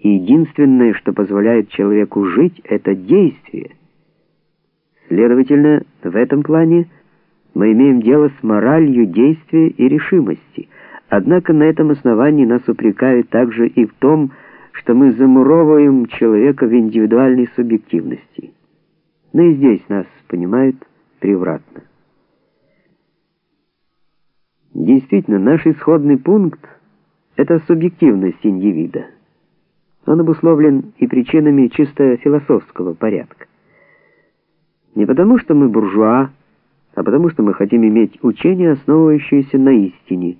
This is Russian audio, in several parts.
Единственное, что позволяет человеку жить, это действие. Следовательно, в этом плане мы имеем дело с моралью действия и решимости. Однако на этом основании нас упрекают также и в том, что мы замуровываем человека в индивидуальной субъективности. Но и здесь нас понимают превратно. Действительно, наш исходный пункт — это субъективность индивида. Он обусловлен и причинами чисто философского порядка. Не потому, что мы буржуа, а потому, что мы хотим иметь учение, основывающееся на истине,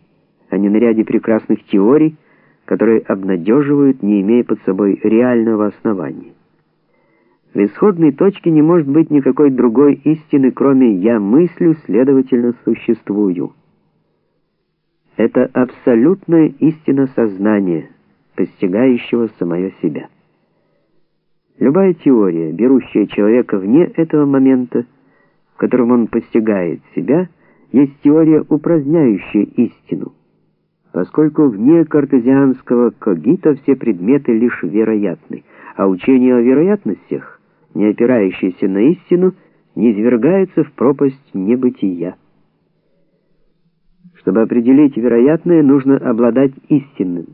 а не на ряде прекрасных теорий, которые обнадеживают, не имея под собой реального основания. В исходной точке не может быть никакой другой истины, кроме «я мыслю, следовательно, существую». Это абсолютная истина сознания, постигающего самое себя. Любая теория, берущая человека вне этого момента, в котором он постигает себя, есть теория, упраздняющая истину, поскольку вне картезианского когита все предметы лишь вероятны, а учение о вероятностях, не опирающееся на истину, не извергается в пропасть небытия. Чтобы определить вероятное, нужно обладать истинным.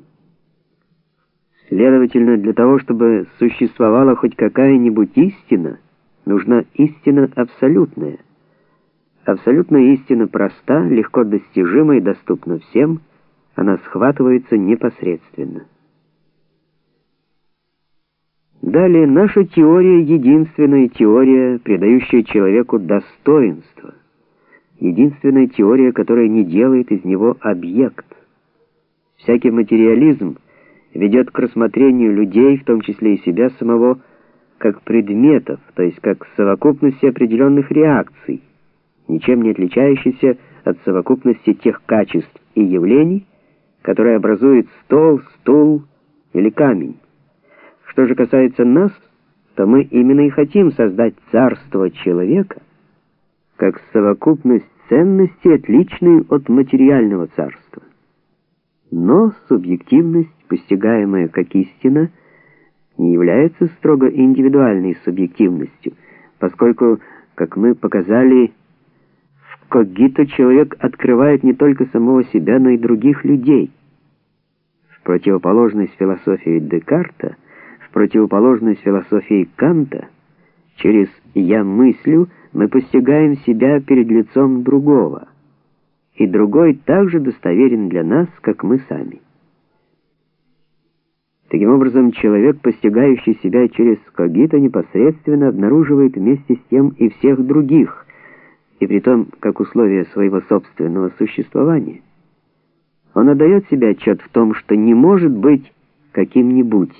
Следовательно, для того, чтобы существовала хоть какая-нибудь истина, нужна истина абсолютная. Абсолютная истина проста, легко достижима и доступна всем, она схватывается непосредственно. Далее, наша теория — единственная теория, придающая человеку достоинство — единственная теория, которая не делает из него объект. Всякий материализм ведет к рассмотрению людей, в том числе и себя самого, как предметов, то есть как совокупности определенных реакций, ничем не отличающейся от совокупности тех качеств и явлений, которые образуют стол, стул или камень. Что же касается нас, то мы именно и хотим создать царство человека, как совокупность ценностей, отличные от материального царства. Но субъективность, постигаемая как истина, не является строго индивидуальной субъективностью, поскольку, как мы показали, в когито человек открывает не только самого себя, но и других людей. В противоположность философии Декарта, в противоположность философии Канта, через «я мыслю» мы постигаем себя перед лицом другого, и другой также достоверен для нас, как мы сами. Таким образом, человек, постигающий себя через когито, непосредственно обнаруживает вместе с тем и всех других, и при том, как условие своего собственного существования. Он отдает себе отчет в том, что не может быть каким-нибудь,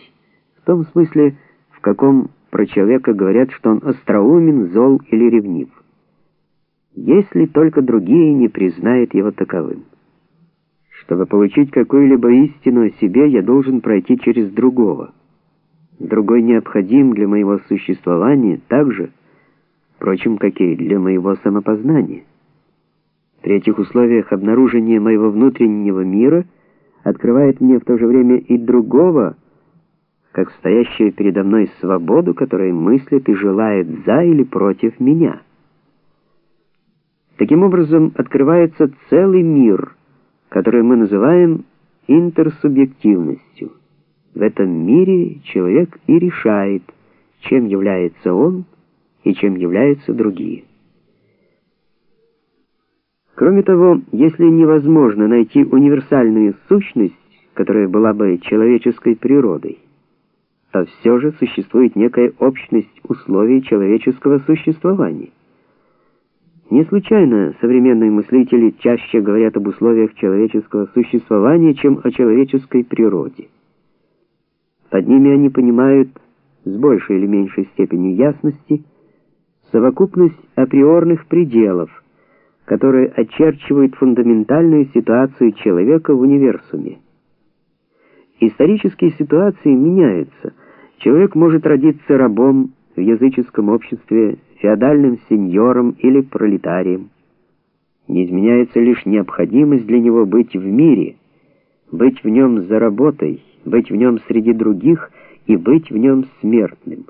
в том смысле, в каком про человека говорят, что он остроумен, зол или ревнив. Если только другие не признают его таковым. Чтобы получить какую-либо истину о себе, я должен пройти через другого. Другой необходим для моего существования так же, впрочем, как и для моего самопознания. При этих условиях обнаружение моего внутреннего мира открывает мне в то же время и другого, как стоящую передо мной свободу, которая мыслит и желает за или против меня. Таким образом, открывается целый мир, который мы называем интерсубъективностью. В этом мире человек и решает, чем является он и чем являются другие. Кроме того, если невозможно найти универсальную сущность, которая была бы человеческой природой, то все же существует некая общность условий человеческого существования. Не случайно современные мыслители чаще говорят об условиях человеческого существования, чем о человеческой природе. Под ними они понимают с большей или меньшей степенью ясности совокупность априорных пределов, которые очерчивают фундаментальную ситуацию человека в универсуме. Исторические ситуации меняются – Человек может родиться рабом в языческом обществе, феодальным сеньором или пролетарием. Не изменяется лишь необходимость для него быть в мире, быть в нем за работой, быть в нем среди других и быть в нем смертным.